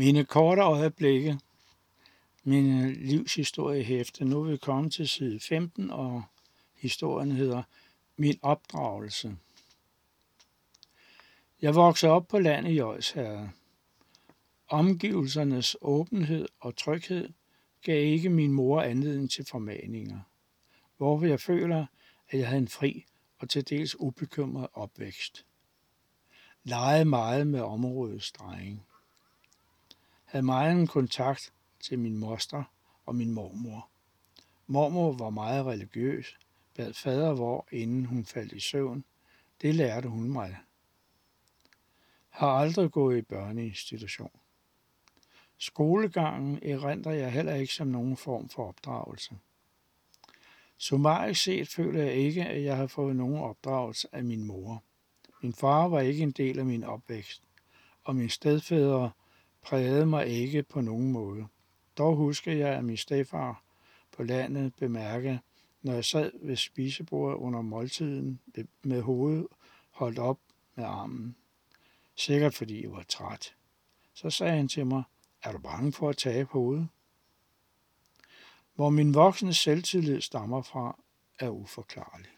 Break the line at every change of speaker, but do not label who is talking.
Mine korte øjeblikke, min øh, livshistoriehæfte. Nu er vi kommet til side 15, og historien hedder Min opdragelse. Jeg voksede op på landet i Odsherred. Omgivelsernes åbenhed og tryghed gav ikke min mor anledning til formaninger, hvorfor jeg føler, at jeg havde en fri og til dels ubekymret opvækst. Legede meget med områdets drenge. Havde meget en kontakt til min moster og min mormor. Mormor var meget religiøs, bad fader vor, inden hun faldt i søvn. Det lærte hun mig. Har aldrig gået i børneinstitution. Skolegangen erindrer jeg heller ikke som nogen form for opdragelse. Summarisk set føler jeg ikke, at jeg har fået nogen opdragelse af min mor. Min far var ikke en del af min opvækst, og min stedfædre prægede mig ikke på nogen måde. Dog husker jeg, at min stefar på landet bemærkede, når jeg sad ved spisebordet under måltiden med hovedet holdt op med armen. Sikkert fordi jeg var træt. Så sagde han til mig, er du bange for at tabe hovedet? Hvor min voksne selvtillid stammer fra, er uforklarlig.